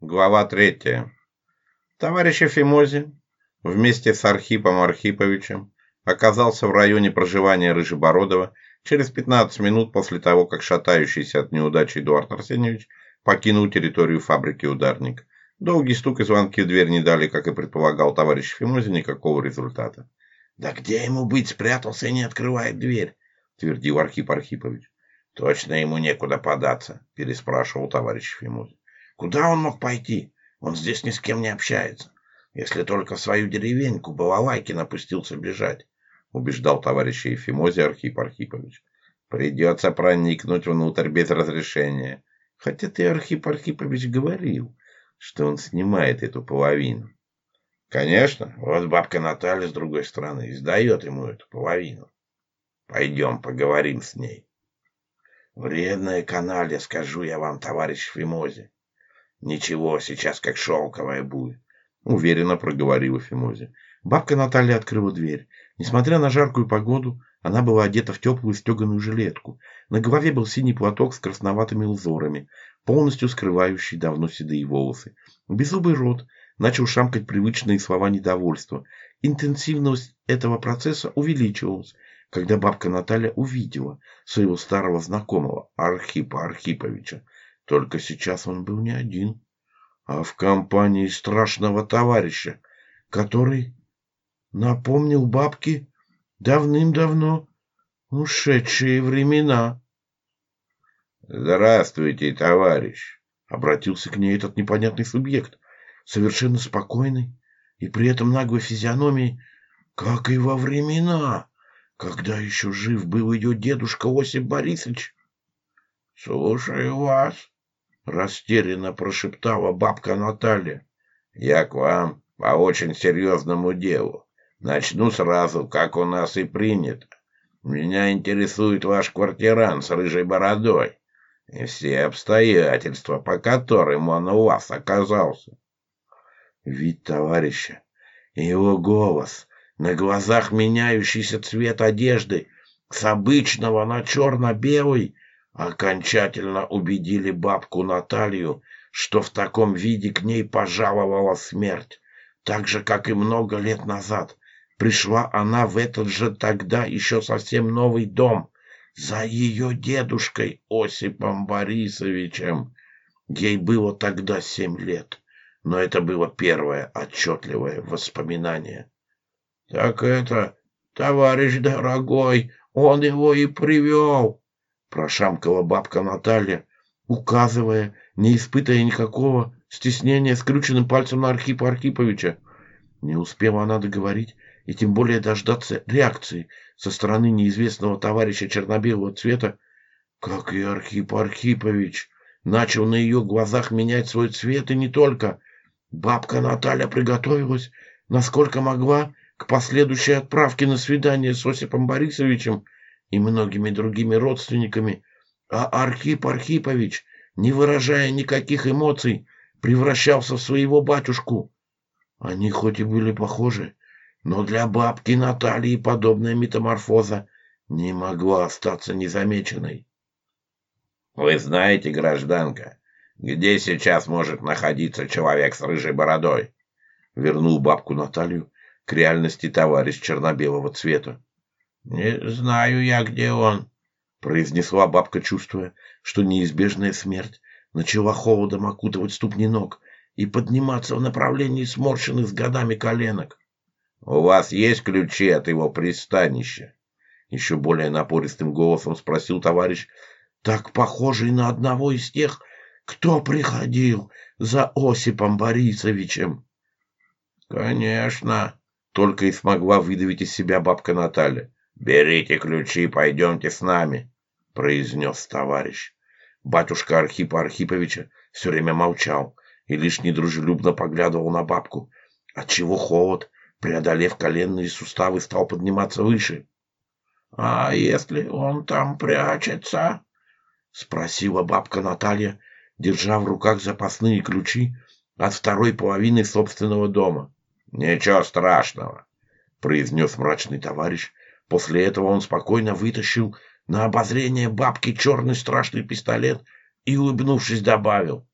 Глава 3. Товарищ Эфимози вместе с Архипом Архиповичем оказался в районе проживания Рыжебородова через 15 минут после того, как шатающийся от неудачи Эдуард Арсеньевич покинул территорию фабрики «Ударник». Долгий стук и звонки в дверь не дали, как и предполагал товарищ Фимози, никакого результата. «Да где ему быть? Спрятался и не открывает дверь», — твердил Архип Архипович. «Точно ему некуда податься», — переспрашивал товарищ Фимози. Куда он мог пойти? Он здесь ни с кем не общается. Если только в свою деревеньку Балалайкин опустился бежать, убеждал товарища Ефимозий Архип Архипович. Придется проникнуть внутрь без разрешения. Хотя ты, Архип Архипович, говорил, что он снимает эту половину. Конечно, вот бабка Наталья с другой стороны издает ему эту половину. Пойдем поговорим с ней. Вредная каналья, скажу я вам, товарищ Фимози. «Ничего, сейчас как шелковая будет», — уверенно проговорила Фимозе. Бабка Наталья открыла дверь. Несмотря на жаркую погоду, она была одета в теплую стеганую жилетку. На голове был синий платок с красноватыми узорами, полностью скрывающий давно седые волосы. Беззубый рот начал шамкать привычные слова недовольства. Интенсивность этого процесса увеличивалась, когда бабка Наталья увидела своего старого знакомого Архипа Архиповича. Только сейчас он был не один, а в компании страшного товарища, который напомнил бабке давным-давно ушедшие времена. «Здравствуйте, товарищ!» — обратился к ней этот непонятный субъект, совершенно спокойный и при этом наглой физиономии, как и во времена, когда еще жив был ее дедушка Осип Борисович. «Слушаю вас!» растерянно прошептала бабка Наталья. «Я к вам по очень серьезному делу. Начну сразу, как у нас и принято. Меня интересует ваш квартиран с рыжей бородой и все обстоятельства, по которым он у вас оказался». Вид товарища, его голос, на глазах меняющийся цвет одежды с обычного на черно-белый — окончательно убедили бабку Наталью, что в таком виде к ней пожаловала смерть, так же, как и много лет назад. Пришла она в этот же тогда еще совсем новый дом за ее дедушкой Осипом Борисовичем. Ей было тогда семь лет, но это было первое отчетливое воспоминание. «Так это, товарищ дорогой, он его и привел!» прошамкала бабка Наталья, указывая, не испытывая никакого стеснения, скрюченным пальцем на Архипа Архиповича. Не успела она договорить и тем более дождаться реакции со стороны неизвестного товарища черно-белого цвета, как и Архип Архипович начал на ее глазах менять свой цвет и не только. Бабка Наталья приготовилась, насколько могла, к последующей отправке на свидание с Осипом Борисовичем – и многими другими родственниками, а Архип Архипович, не выражая никаких эмоций, превращался в своего батюшку. Они хоть и были похожи, но для бабки Натальи подобная метаморфоза не могла остаться незамеченной. «Вы знаете, гражданка, где сейчас может находиться человек с рыжей бородой?» Вернул бабку Наталью к реальности товарищ черно-белого цвета. Не знаю я, где он, произнесла бабка, чувствуя, что неизбежная смерть начала холодом окутывать ступни ног и подниматься в направлении сморщенных с годами коленок. «У вас есть ключи от его пристанища?» Еще более напористым голосом спросил товарищ, так похожий на одного из тех, кто приходил за Осипом Борисовичем. «Конечно!» — только и смогла выдавить из себя бабка Наталья. «Берите ключи, пойдемте с нами», — произнес товарищ. Батюшка Архипа Архиповича все время молчал и лишь недружелюбно поглядывал на бабку, отчего холод, преодолев коленные суставы, стал подниматься выше. «А если он там прячется?» — спросила бабка Наталья, держа в руках запасные ключи от второй половины собственного дома. «Ничего страшного», — произнес мрачный товарищ, — После этого он спокойно вытащил на обозрение бабки черный страшный пистолет и, улыбнувшись, добавил.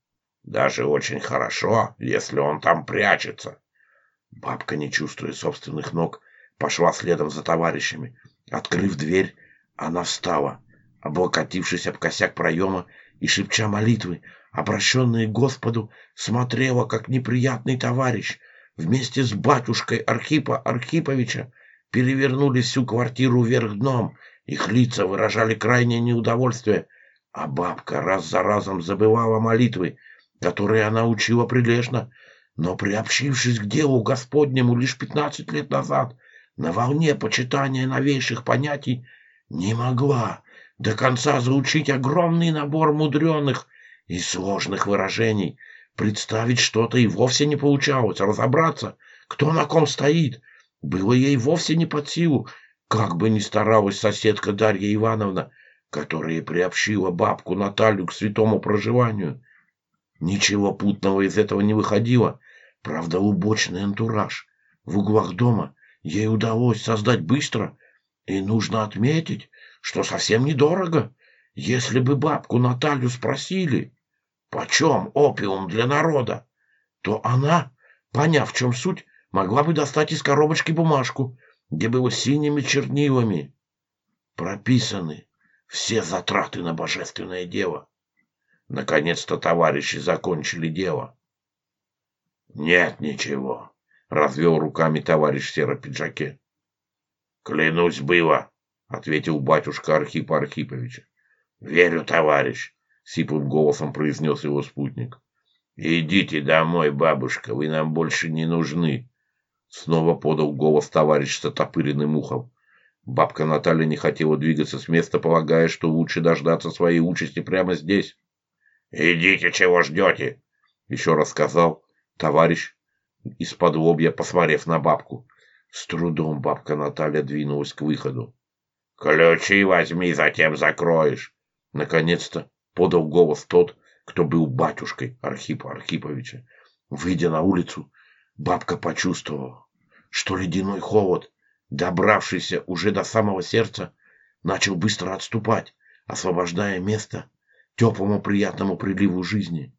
«Даже очень хорошо, если он там прячется». Бабка, не чувствуя собственных ног, пошла следом за товарищами. Открыв дверь, она встала, облокотившись об косяк проема и шепча молитвы, обращенные к Господу, смотрела, как неприятный товарищ вместе с батюшкой Архипа Архиповича перевернули всю квартиру вверх дном. Их лица выражали крайнее неудовольствие, а бабка раз за разом забывала молитвы, которые она учила прилежно. Но приобщившись к делу Господнему лишь пятнадцать лет назад, на волне почитания новейших понятий, не могла до конца заучить огромный набор мудреных и сложных выражений. Представить что-то и вовсе не получалось, разобраться, кто на ком стоит — было ей вовсе не под силу, как бы ни старалась соседка Дарья Ивановна, которая приобщила бабку Наталью к святому проживанию. Ничего путного из этого не выходило. Правда, убочный антураж в углах дома ей удалось создать быстро. И нужно отметить, что совсем недорого. Если бы бабку Наталью спросили, почем опиум для народа, то она, поняв в чем суть, могла бы достать из коробочки бумажку, где было синими чернилами прописаны все затраты на божественное дело. Наконец-то товарищи закончили дело. «Нет ничего», — развел руками товарищ в серопиджаке. «Клянусь, было», — ответил батюшка Архипа Архиповича. «Верю, товарищ», — сиплым голосом произнес его спутник. «Идите домой, бабушка, вы нам больше не нужны снова подал голос товарищ с отопыренным ухом. Бабка Наталья не хотела двигаться с места, полагая, что лучше дождаться своей участи прямо здесь. «Идите, чего ждете?» — еще раз сказал товарищ из-под лобья, посмотрев на бабку. С трудом бабка Наталья двинулась к выходу. «Ключи возьми, затем закроешь!» Наконец-то подал голос тот, кто был батюшкой Архипа Архиповича. Выйдя на улицу, бабка почувствовала, что ледяной холод, добравшийся уже до самого сердца, начал быстро отступать, освобождая место теплому приятному приливу жизни.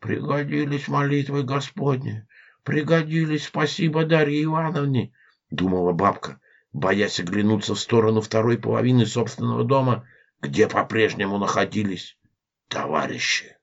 «Пригодились молитвы Господни, пригодились спасибо Дарье Ивановне», — думала бабка, боясь оглянуться в сторону второй половины собственного дома, где по-прежнему находились товарищи.